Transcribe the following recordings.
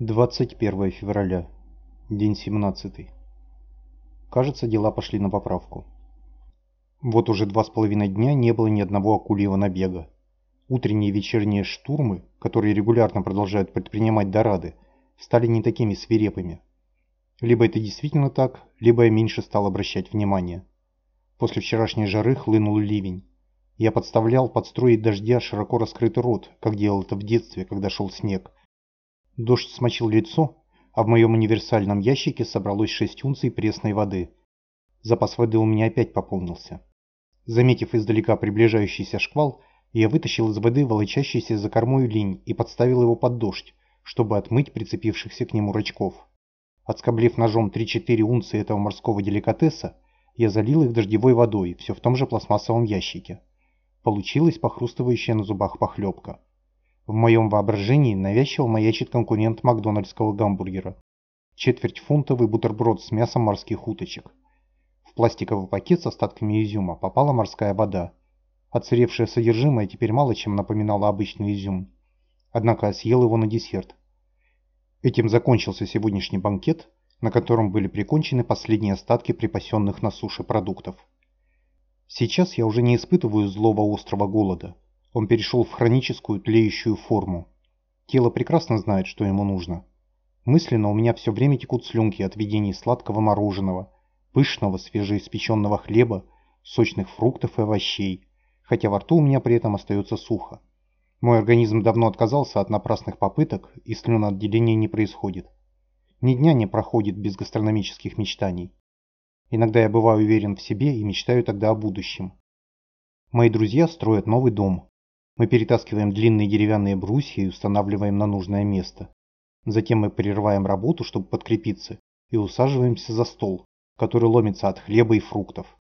21 февраля. День 17. Кажется, дела пошли на поправку. Вот уже два с половиной дня не было ни одного акульего набега. Утренние и вечерние штурмы, которые регулярно продолжают предпринимать дорады, стали не такими свирепыми. Либо это действительно так, либо я меньше стал обращать внимание. После вчерашней жары хлынул ливень. Я подставлял под струи дождя широко раскрытый рот, как делал это в детстве, когда шел снег, Дождь смочил лицо, а в моем универсальном ящике собралось 6 унций пресной воды. Запас воды у меня опять пополнился. Заметив издалека приближающийся шквал, я вытащил из воды волочащийся за кормой линь и подставил его под дождь, чтобы отмыть прицепившихся к нему рачков. Отскоблив ножом 3-4 унции этого морского деликатеса, я залил их дождевой водой, все в том же пластмассовом ящике. Получилась похрустывающая на зубах похлебка. В моем воображении навязчиво маячит конкурент макдональдского гамбургера. Четвертьфунтовый бутерброд с мясом морских уточек. В пластиковый пакет с остатками изюма попала морская вода. Отсыревшее содержимое теперь мало чем напоминало обычный изюм. Однако съел его на десерт. Этим закончился сегодняшний банкет, на котором были прикончены последние остатки припасенных на суше продуктов. Сейчас я уже не испытываю злого острого голода. Он перешел в хроническую тлеющую форму. Тело прекрасно знает, что ему нужно. Мысленно у меня все время текут слюнки от видений сладкого мороженого, пышного свежеиспеченного хлеба, сочных фруктов и овощей, хотя во рту у меня при этом остается сухо. Мой организм давно отказался от напрасных попыток, и слюноотделение не происходит. Ни дня не проходит без гастрономических мечтаний. Иногда я бываю уверен в себе и мечтаю тогда о будущем. Мои друзья строят новый дом, мы перетаскиваем длинные деревянные брусья и устанавливаем на нужное место. Затем мы прерываем работу, чтобы подкрепиться, и усаживаемся за стол, который ломится от хлеба и фруктов.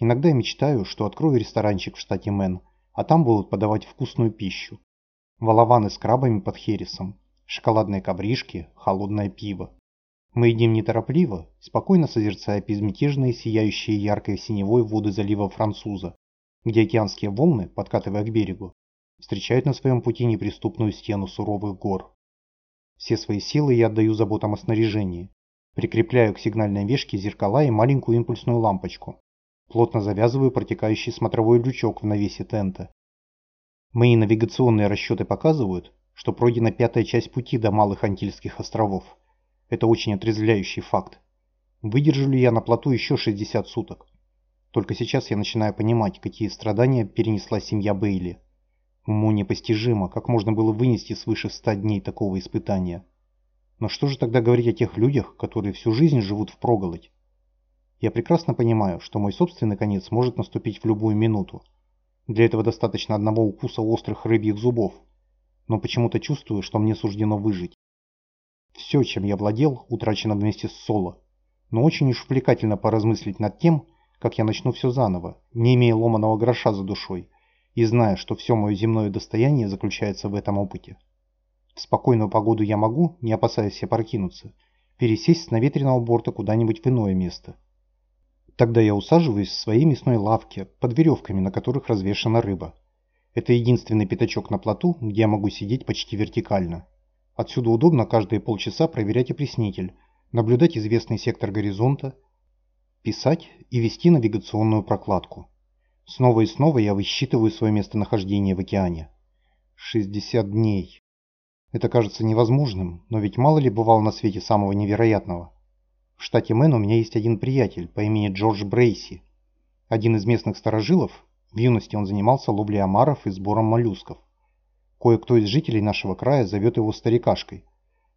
Иногда я мечтаю, что открою ресторанчик в штате Мэн, а там будут подавать вкусную пищу. Волованы с крабами под хересом, шоколадные ковришки, холодное пиво. Мы едим неторопливо, спокойно созерцая безмятежные, сияющие яркой синевой воды залива Француза, где океанские волны, подкатывая к берегу, встречают на своем пути неприступную стену суровых гор. Все свои силы я отдаю заботам о снаряжении. Прикрепляю к сигнальной вешке зеркала и маленькую импульсную лампочку. Плотно завязываю протекающий смотровой лючок в навесе тента. Мои навигационные расчеты показывают, что пройдена пятая часть пути до Малых Антильских островов. Это очень отрезвляющий факт. Выдержу ли я на плоту еще 60 суток? Только сейчас я начинаю понимать, какие страдания перенесла семья Бейли. Уму непостижимо, как можно было вынести свыше ста дней такого испытания. Но что же тогда говорить о тех людях, которые всю жизнь живут в впроголодь? Я прекрасно понимаю, что мой собственный конец может наступить в любую минуту. Для этого достаточно одного укуса острых рыбьих зубов. Но почему-то чувствую, что мне суждено выжить. Все, чем я владел, утрачено вместе с Соло. Но очень уж увлекательно поразмыслить над тем, как я начну все заново, не имея ломаного гроша за душой, и зная, что все мое земное достояние заключается в этом опыте. В спокойную погоду я могу, не опасаясь себя прокинуться, пересесть с наветренного борта куда-нибудь в иное место. Тогда я усаживаюсь в своей мясной лавке под веревками, на которых развешана рыба. Это единственный пятачок на плоту, где я могу сидеть почти вертикально. Отсюда удобно каждые полчаса проверять опреснитель, наблюдать известный сектор горизонта, писать и вести навигационную прокладку. Снова и снова я высчитываю свое местонахождение в океане. 60 дней. Это кажется невозможным, но ведь мало ли бывало на свете самого невероятного. В штате Мэн у меня есть один приятель по имени Джордж Брейси. Один из местных сторожилов, в юности он занимался ловлей омаров и сбором моллюсков. Кое-кто из жителей нашего края зовет его старикашкой.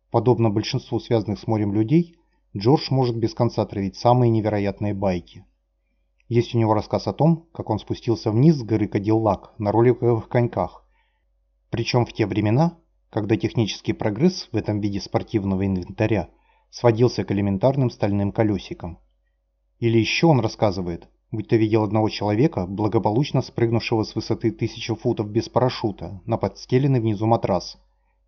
Подобно большинству связанных с морем людей, Джордж может без конца травить самые невероятные байки. Есть у него рассказ о том, как он спустился вниз с горы Кадиллак на роликовых коньках. Причем в те времена, когда технический прогресс в этом виде спортивного инвентаря сводился к элементарным стальным колесикам. Или еще он рассказывает, будто видел одного человека, благополучно спрыгнувшего с высоты тысячи футов без парашюта на подстеленный внизу матрас.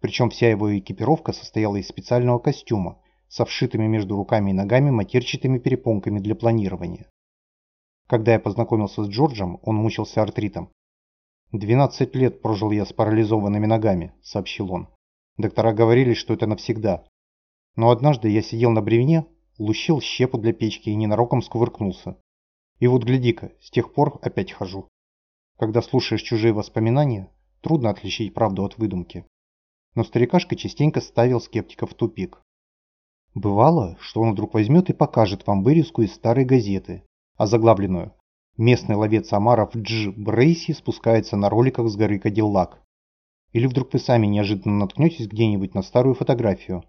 Причем вся его экипировка состояла из специального костюма со вшитыми между руками и ногами матерчатыми перепонками для планирования. Когда я познакомился с Джорджем, он мучился артритом. «Двенадцать лет прожил я с парализованными ногами», — сообщил он. Доктора говорили, что это навсегда. Но однажды я сидел на бревне, лущил щепу для печки и ненароком скувыркнулся. И вот гляди-ка, с тех пор опять хожу. Когда слушаешь чужие воспоминания, трудно отличить правду от выдумки. Но старикашка частенько ставил скептиков в тупик. Бывало, что он вдруг возьмет и покажет вам вырезку из старой газеты, озаглавленную «Местный ловец омаров Дж. Брейси спускается на роликах с горы Кадиллак». Или вдруг вы сами неожиданно наткнетесь где-нибудь на старую фотографию,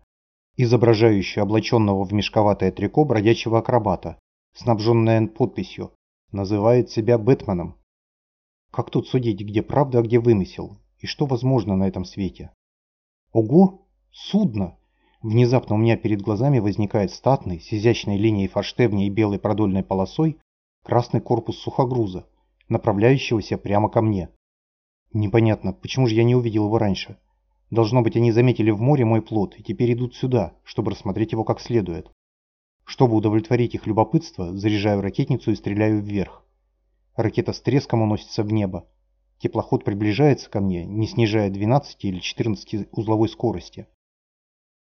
изображающую облаченного в мешковатое трико бродячего акробата, снабженная подписью «Называет себя Бэтменом». Как тут судить, где правда, а где вымысел, и что возможно на этом свете? Ого! Судно! Внезапно у меня перед глазами возникает статный, с изящной линией форштевня и белой продольной полосой, красный корпус сухогруза, направляющегося прямо ко мне. Непонятно, почему же я не увидел его раньше? Должно быть, они заметили в море мой плод и теперь идут сюда, чтобы рассмотреть его как следует. Чтобы удовлетворить их любопытство, заряжаю ракетницу и стреляю вверх. Ракета с треском уносится в небо. Теплоход приближается ко мне, не снижая 12 или 14 узловой скорости.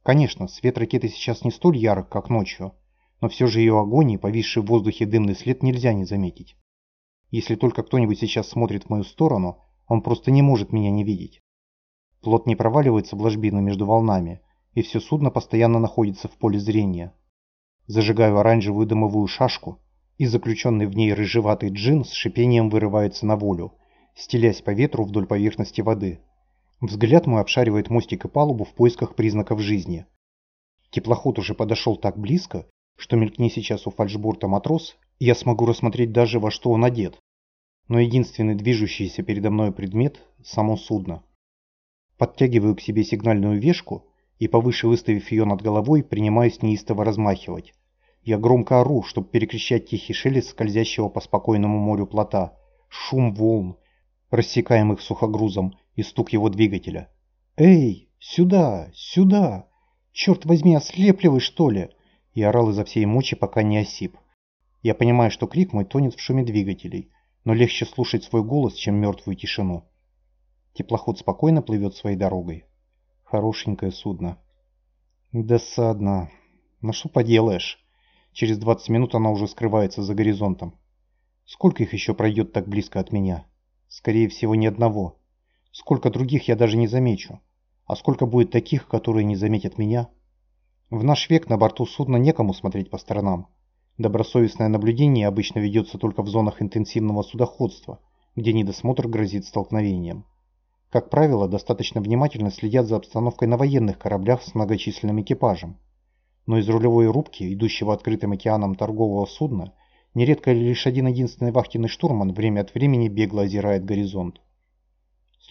Конечно, свет ракеты сейчас не столь ярок, как ночью, но все же ее огонь и повисший в воздухе дымный след нельзя не заметить. Если только кто-нибудь сейчас смотрит в мою сторону, он просто не может меня не видеть. Плот не проваливается в ложбину между волнами, и все судно постоянно находится в поле зрения. Зажигаю оранжевую дымовую шашку, и заключенный в ней рыжеватый джин с шипением вырывается на волю, стелясь по ветру вдоль поверхности воды. Взгляд мой обшаривает мостик и палубу в поисках признаков жизни. Теплоход уже подошел так близко, что мелькни сейчас у фальшборта матрос, и я смогу рассмотреть даже во что он одет. Но единственный движущийся передо мной предмет – само судно. Подтягиваю к себе сигнальную вешку и, повыше выставив ее над головой, принимаюсь неистово размахивать. Я громко ору, чтобы перекричать тихий шелест скользящего по спокойному морю плота, шум волн, рассекаемых сухогрузом, и стук его двигателя. «Эй, сюда, сюда! Черт возьми, ослепливый, что ли?» И орал изо всей мочи, пока не осип. Я понимаю, что крик мой тонет в шуме двигателей, но легче слушать свой голос, чем мертвую тишину. Теплоход спокойно плывет своей дорогой. Хорошенькое судно. Досадно. Но что поделаешь? Через 20 минут она уже скрывается за горизонтом. Сколько их еще пройдет так близко от меня? Скорее всего, ни одного. Сколько других я даже не замечу. А сколько будет таких, которые не заметят меня? В наш век на борту судна некому смотреть по сторонам. Добросовестное наблюдение обычно ведется только в зонах интенсивного судоходства, где недосмотр грозит столкновением. Как правило, достаточно внимательно следят за обстановкой на военных кораблях с многочисленным экипажем. Но из рулевой рубки, идущего открытым океаном торгового судна, нередко лишь один единственный вахтенный штурман время от времени бегло озирает горизонт.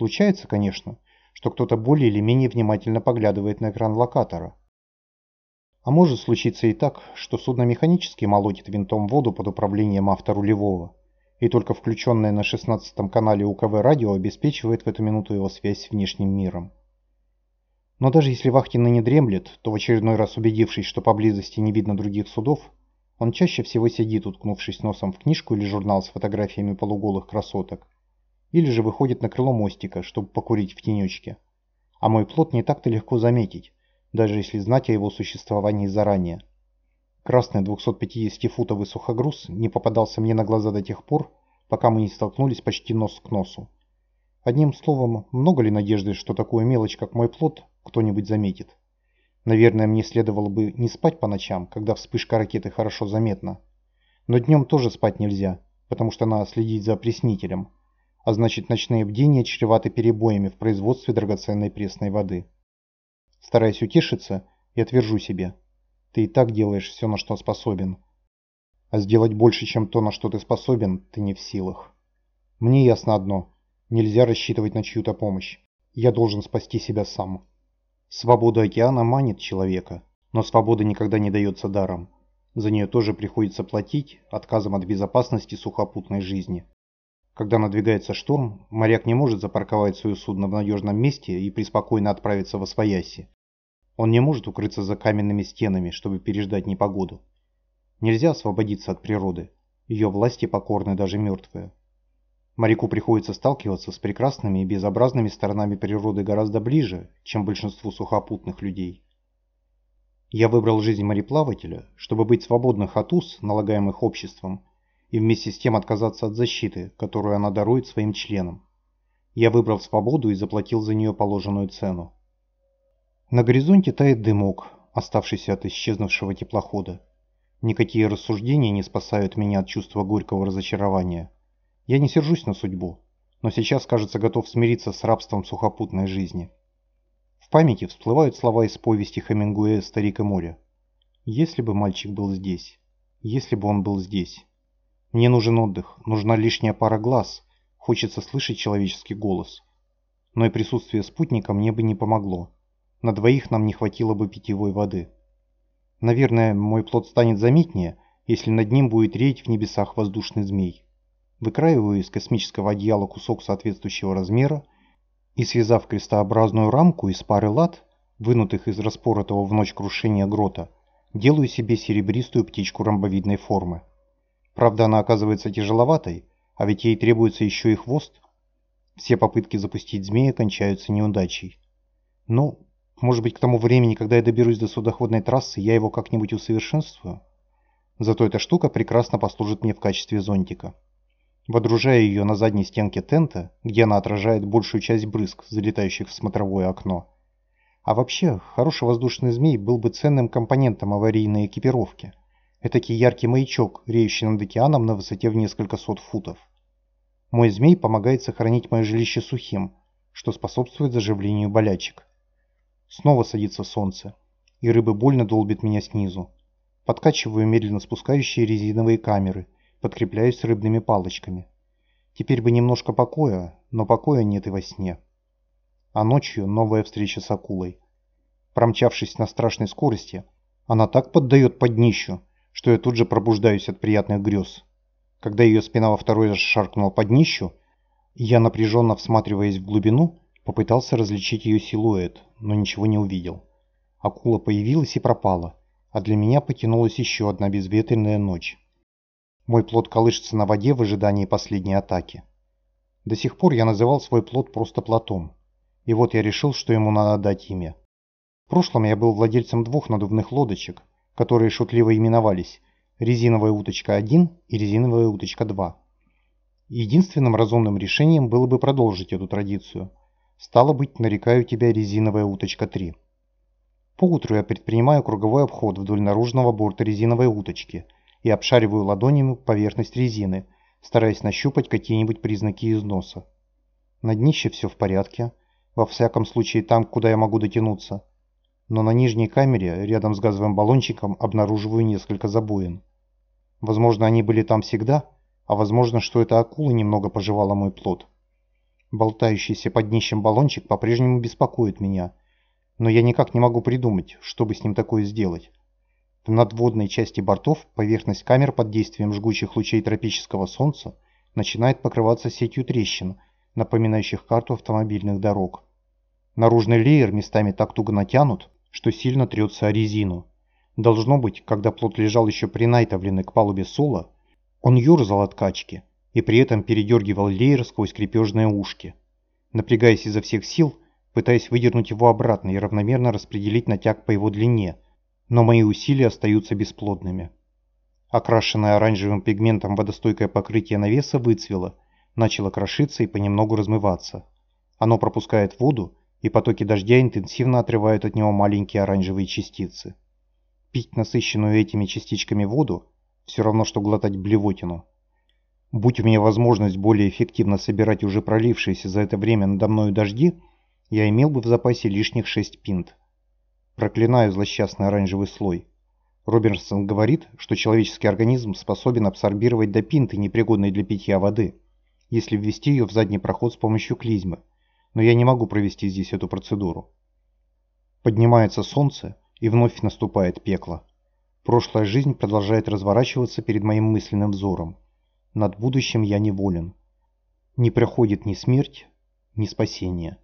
Случается, конечно, что кто-то более или менее внимательно поглядывает на экран локатора. А может случиться и так, что судно механически молотит винтом воду под управлением авторулевого, и только включенное на 16 канале УКВ радио обеспечивает в эту минуту его связь с внешним миром. Но даже если вахтенный не дремлет, то в очередной раз убедившись, что поблизости не видно других судов, он чаще всего сидит, уткнувшись носом в книжку или журнал с фотографиями полуголых красоток, или же выходит на крыло мостика, чтобы покурить в тенечке. А мой плод не так-то легко заметить, даже если знать о его существовании заранее. Красный 250-футовый сухогруз не попадался мне на глаза до тех пор, пока мы не столкнулись почти нос к носу. Одним словом, много ли надежды, что такую мелочь, как мой плод, кто-нибудь заметит? Наверное, мне следовало бы не спать по ночам, когда вспышка ракеты хорошо заметна. Но днем тоже спать нельзя, потому что надо следить за опреснителем а значит ночные бдения чреваты перебоями в производстве драгоценной пресной воды. Стараясь утешиться, я твержу себе, ты и так делаешь все, на что способен. А сделать больше, чем то, на что ты способен, ты не в силах. Мне ясно одно, нельзя рассчитывать на чью-то помощь. Я должен спасти себя сам. Свобода океана манит человека, но свобода никогда не дается даром. За нее тоже приходится платить отказом от безопасности сухопутной жизни. Когда надвигается шторм, моряк не может запарковать свое судно в надежном месте и преспокойно отправиться во свояси. Он не может укрыться за каменными стенами, чтобы переждать непогоду. Нельзя освободиться от природы. Ее власти покорны даже мертвые. Моряку приходится сталкиваться с прекрасными и безобразными сторонами природы гораздо ближе, чем большинству сухопутных людей. Я выбрал жизнь мореплавателя, чтобы быть свободным от уз, налагаемых обществом, и вместе с тем отказаться от защиты, которую она дарует своим членам. Я выбрал свободу и заплатил за нее положенную цену. На горизонте тает дымок, оставшийся от исчезнувшего теплохода. Никакие рассуждения не спасают меня от чувства горького разочарования. Я не сержусь на судьбу, но сейчас, кажется, готов смириться с рабством сухопутной жизни. В памяти всплывают слова из повести Хемингуэя «Старик и море». «Если бы мальчик был здесь, если бы он был здесь. Мне нужен отдых, нужна лишняя пара глаз, хочется слышать человеческий голос. Но и присутствие спутника мне бы не помогло. На двоих нам не хватило бы питьевой воды. Наверное, мой плод станет заметнее, если над ним будет реять в небесах воздушный змей выкраиваю из космического одеяла кусок соответствующего размера и, связав крестообразную рамку из пары лад, вынутых из распоротого в ночь крушения грота, делаю себе серебристую птичку ромбовидной формы. Правда, она оказывается тяжеловатой, а ведь ей требуется еще и хвост. Все попытки запустить змея кончаются неудачей. Ну, может быть, к тому времени, когда я доберусь до судоходной трассы, я его как-нибудь усовершенствую? Зато эта штука прекрасно послужит мне в качестве зонтика водружая ее на задней стенке тента, где она отражает большую часть брызг, залетающих в смотровое окно. А вообще, хороший воздушный змей был бы ценным компонентом аварийной экипировки. Этакий яркий маячок, реющий над океаном на высоте в несколько сот футов. Мой змей помогает сохранить мое жилище сухим, что способствует заживлению болячек. Снова садится солнце, и рыбы больно долбит меня снизу. Подкачиваю медленно спускающие резиновые камеры – подкрепляюсь рыбными палочками. Теперь бы немножко покоя, но покоя нет и во сне. А ночью новая встреча с акулой. Промчавшись на страшной скорости, она так поддает под днищу, что я тут же пробуждаюсь от приятных грез. Когда ее спина во второй раз шаркнула под днищу, я, напряженно всматриваясь в глубину, попытался различить ее силуэт, но ничего не увидел. Акула появилась и пропала, а для меня потянулась еще одна безветренная ночь. Мой плод колышется на воде в ожидании последней атаки. До сих пор я называл свой плод просто плотом. И вот я решил, что ему надо дать имя. В прошлом я был владельцем двух надувных лодочек, которые шутливо именовались «Резиновая уточка-1» и «Резиновая уточка-2». Единственным разумным решением было бы продолжить эту традицию. Стало быть, нарекаю тебя «Резиновая уточка-3». Поутру я предпринимаю круговой обход вдоль наружного борта резиновой уточки – и обшариваю ладонями поверхность резины, стараясь нащупать какие-нибудь признаки износа. На днище все в порядке, во всяком случае там, куда я могу дотянуться. Но на нижней камере, рядом с газовым баллончиком, обнаруживаю несколько забоин. Возможно, они были там всегда, а возможно, что эта акула немного пожевала мой плод. Болтающийся под днищем баллончик по-прежнему беспокоит меня, но я никак не могу придумать, чтобы с ним такое сделать. В надводной части бортов поверхность камер под действием жгучих лучей тропического солнца начинает покрываться сетью трещин, напоминающих карту автомобильных дорог. Наружный леер местами так туго натянут, что сильно трется о резину. Должно быть, когда плот лежал еще принайтовленный к палубе Сола, он юрзал от качки и при этом передергивал леер сквозь крепежные ушки. Напрягаясь изо всех сил, пытаясь выдернуть его обратно и равномерно распределить натяг по его длине – но мои усилия остаются бесплодными. Окрашенное оранжевым пигментом водостойкое покрытие навеса выцвело, начало крошиться и понемногу размываться. Оно пропускает воду, и потоки дождя интенсивно отрывают от него маленькие оранжевые частицы. Пить насыщенную этими частичками воду – все равно, что глотать блевотину. Будь у меня возможность более эффективно собирать уже пролившиеся за это время надо мною дожди, я имел бы в запасе лишних 6 пинт. Проклинаю злосчастный оранжевый слой. Робинсон говорит, что человеческий организм способен абсорбировать до пинты непригодной для питья воды, если ввести ее в задний проход с помощью клизмы, но я не могу провести здесь эту процедуру. Поднимается солнце, и вновь наступает пекло. Прошлая жизнь продолжает разворачиваться перед моим мысленным взором. Над будущим я неволен. Не проходит ни смерть, ни спасение.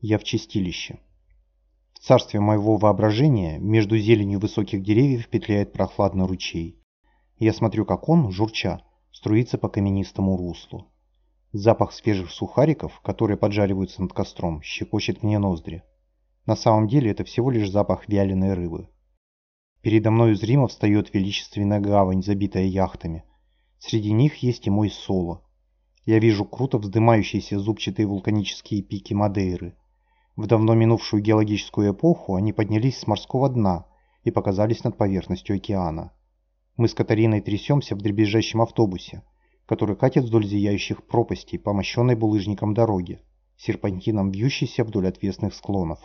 Я в чистилище. В царстве моего воображения между зеленью высоких деревьев петляет прохладный ручей. Я смотрю, как он, журча, струится по каменистому руслу. Запах свежих сухариков, которые поджариваются над костром, щекочет мне ноздри. На самом деле это всего лишь запах вяленой рыбы. Передо мной зримо встает величественная гавань, забитая яхтами. Среди них есть и мой соло. Я вижу круто вздымающиеся зубчатые вулканические пики Мадейры. В давно минувшую геологическую эпоху они поднялись с морского дна и показались над поверхностью океана. Мы с Катариной трясемся в дребезжащем автобусе, который катит вдоль зияющих пропастей по мощенной булыжником дороге, серпантином вьющейся вдоль отвесных склонов.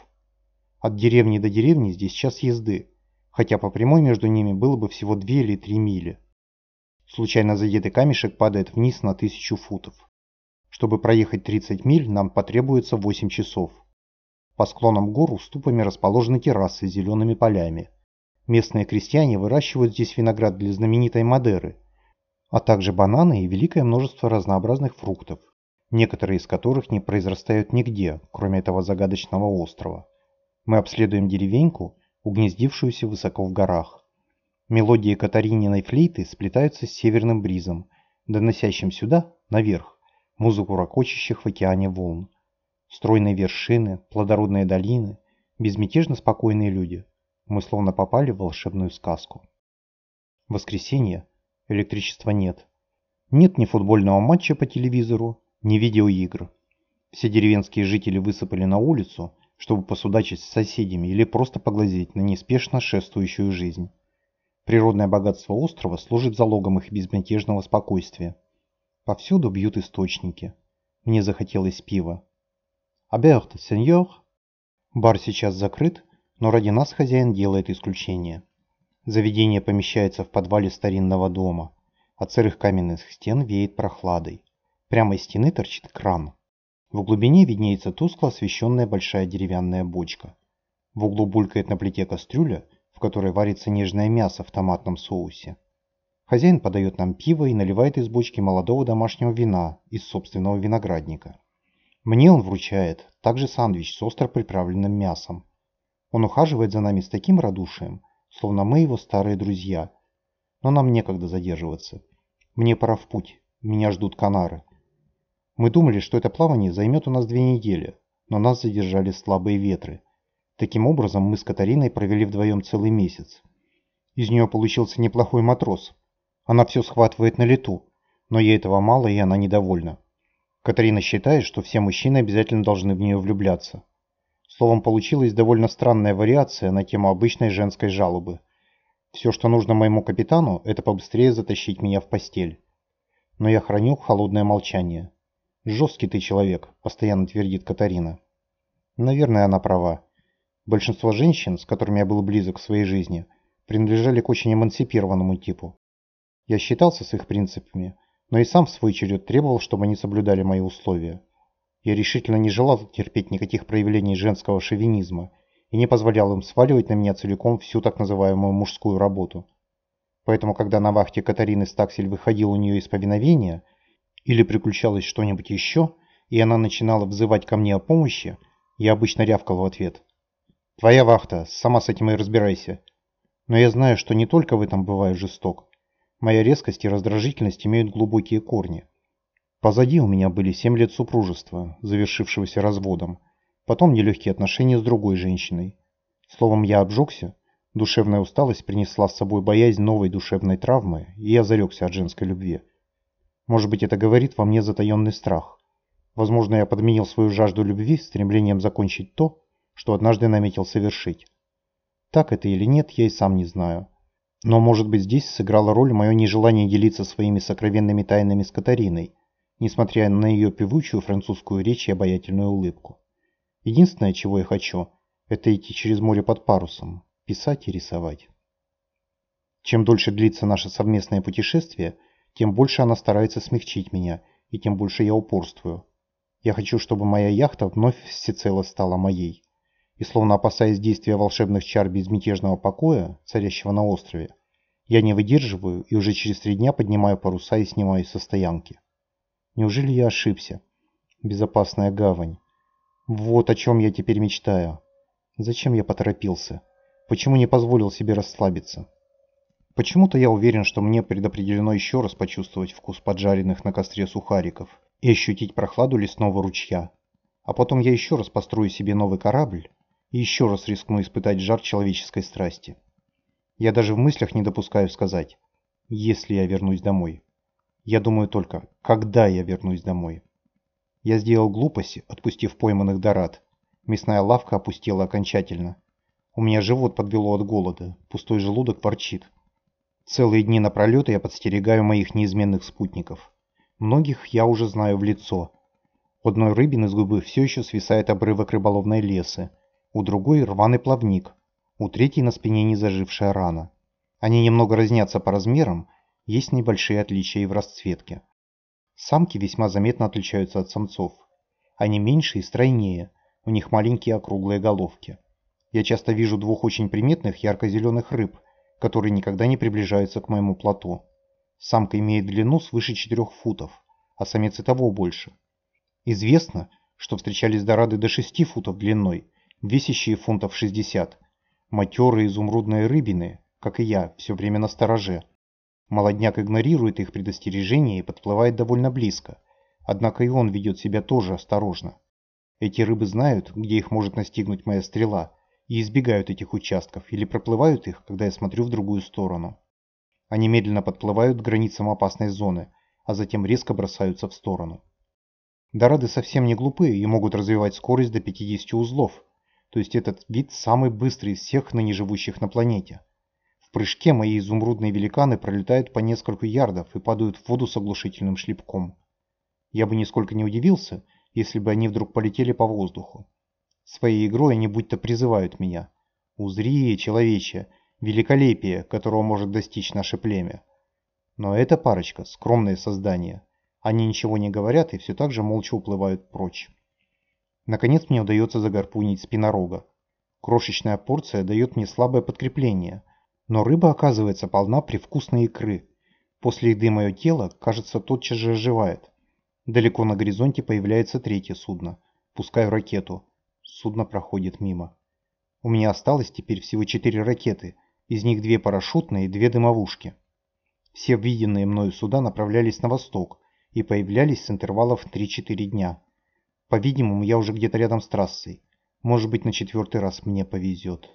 От деревни до деревни здесь час езды, хотя по прямой между ними было бы всего 2 или 3 мили. Случайно задетый камешек падает вниз на тысячу футов. Чтобы проехать 30 миль, нам потребуется 8 часов. По склонам гор уступами расположены террасы с зелеными полями. Местные крестьяне выращивают здесь виноград для знаменитой Мадеры, а также бананы и великое множество разнообразных фруктов, некоторые из которых не произрастают нигде, кроме этого загадочного острова. Мы обследуем деревеньку, угнездившуюся высоко в горах. Мелодии Катарининой флейты сплетаются с северным бризом, доносящим сюда, наверх, музыку ракочащих в океане волн. Стройные вершины, плодородные долины, безмятежно спокойные люди. Мы словно попали в волшебную сказку. Воскресенье. Электричества нет. Нет ни футбольного матча по телевизору, ни видеоигр. Все деревенские жители высыпали на улицу, чтобы посудачить с соседями или просто поглазеть на неспешно шествующую жизнь. Природное богатство острова служит залогом их безмятежного спокойствия. Повсюду бьют источники. Мне захотелось пива. «Аберт, сеньор?» Бар сейчас закрыт, но ради нас хозяин делает исключение. Заведение помещается в подвале старинного дома. От сырых каменных стен веет прохладой. Прямо из стены торчит кран. В глубине виднеется тускло освещенная большая деревянная бочка. В углу булькает на плите кастрюля, в которой варится нежное мясо в томатном соусе. Хозяин подает нам пиво и наливает из бочки молодого домашнего вина из собственного виноградника. Мне он вручает также сандвич с остро приправленным мясом. Он ухаживает за нами с таким радушием, словно мы его старые друзья. Но нам некогда задерживаться. Мне пора в путь, меня ждут Канары. Мы думали, что это плавание займет у нас две недели, но нас задержали слабые ветры. Таким образом, мы с Катариной провели вдвоем целый месяц. Из нее получился неплохой матрос. Она все схватывает на лету, но ей этого мало, и она недовольна. Катарина считает, что все мужчины обязательно должны в нее влюбляться. Словом, получилась довольно странная вариация на тему обычной женской жалобы. Все, что нужно моему капитану, это побыстрее затащить меня в постель. Но я храню холодное молчание. «Жесткий ты человек», – постоянно твердит Катарина. Наверное, она права. Большинство женщин, с которыми я был близок в своей жизни, принадлежали к очень эмансипированному типу. Я считался с их принципами, но и сам в свой черед требовал, чтобы они соблюдали мои условия. Я решительно не желал терпеть никаких проявлений женского шовинизма и не позволял им сваливать на меня целиком всю так называемую мужскую работу. Поэтому, когда на вахте Катарины Стаксель выходил у нее из повиновения – или приключалось что-нибудь еще, и она начинала взывать ко мне о помощи, я обычно рявкал в ответ. «Твоя вахта, сама с этим и разбирайся». Но я знаю, что не только в этом бываю жесток. Моя резкость и раздражительность имеют глубокие корни. Позади у меня были семь лет супружества, завершившегося разводом, потом нелегкие отношения с другой женщиной. Словом, я обжегся, душевная усталость принесла с собой боязнь новой душевной травмы, и я зарекся от женской любви. Может быть, это говорит во мне затаенный страх. Возможно, я подменил свою жажду любви стремлением закончить то, что однажды наметил совершить. Так это или нет, я и сам не знаю. Но, может быть, здесь сыграло роль мое нежелание делиться своими сокровенными тайнами с Катариной, несмотря на ее певучую французскую речь и обаятельную улыбку. Единственное, чего я хочу, это идти через море под парусом, писать и рисовать. Чем дольше длится наше совместное путешествие – тем больше она старается смягчить меня, и тем больше я упорствую. Я хочу, чтобы моя яхта вновь всецело стала моей. И словно опасаясь действия волшебных чар безмятежного покоя, царящего на острове, я не выдерживаю и уже через три дня поднимаю паруса и снимаюсь со стоянки. Неужели я ошибся? Безопасная гавань. Вот о чем я теперь мечтаю. Зачем я поторопился? Почему не позволил себе расслабиться? Почему-то я уверен, что мне предопределено еще раз почувствовать вкус поджаренных на костре сухариков, и ощутить прохладу лесного ручья. А потом я еще раз построю себе новый корабль и еще раз рискну испытать жар человеческой страсти. Я даже в мыслях не допускаю сказать, если я вернусь домой. Я думаю только, когда я вернусь домой. Я сделал глупость, отпустив пойманных дорад. Мясная лавка опустела окончательно. У меня живот подвело от голода, пустой желудок ворчит. Целые дни напролет я подстерегаю моих неизменных спутников. Многих я уже знаю в лицо. У одной рыбины с губы все еще свисает обрывок рыболовной лесы, у другой рваный плавник, у третьей на спине не зажившая рана. Они немного разнятся по размерам, есть небольшие отличия и в расцветке. Самки весьма заметно отличаются от самцов. Они меньше и стройнее, у них маленькие округлые головки. Я часто вижу двух очень приметных ярко-зеленых рыб, которые никогда не приближаются к моему плоту. Самка имеет длину свыше 4 футов, а самец и того больше. Известно, что встречались дорады до 6 футов длиной, весящие фунтов 60. Матерые изумрудные рыбины, как и я, все время на стороже. Молодняк игнорирует их предостережения и подплывает довольно близко, однако и он ведет себя тоже осторожно. Эти рыбы знают, где их может настигнуть моя стрела, и избегают этих участков или проплывают их, когда я смотрю в другую сторону. Они медленно подплывают к границам опасной зоны, а затем резко бросаются в сторону. Дорады совсем не глупые и могут развивать скорость до 50 узлов, то есть этот вид самый быстрый из всех ныне живущих на планете. Прыжке мои изумрудные великаны пролетают по несколько ярдов и падают в воду с оглушительным шлепком. Я бы нисколько не удивился, если бы они вдруг полетели по воздуху. Своей игрой они будто призывают меня. Узри, человече, великолепие, которого может достичь наше племя. Но эта парочка – скромные создания – они ничего не говорят и все так же молча уплывают прочь. Наконец мне удается загарпунить спинорога. Крошечная порция дает мне слабое подкрепление, но рыба оказывается полна привкусной икры. После еды мое тело, кажется, тотчас же оживает. Далеко на горизонте появляется третье судно. Пускаю ракету. Судно проходит мимо. У меня осталось теперь всего четыре ракеты, из них две парашютные и две дымовушки. Все виденные мною суда направлялись на восток, и появлялись с интервалов 3-4 дня. По-видимому, я уже где-то рядом с трассой. Может быть, на четвертый раз мне повезет.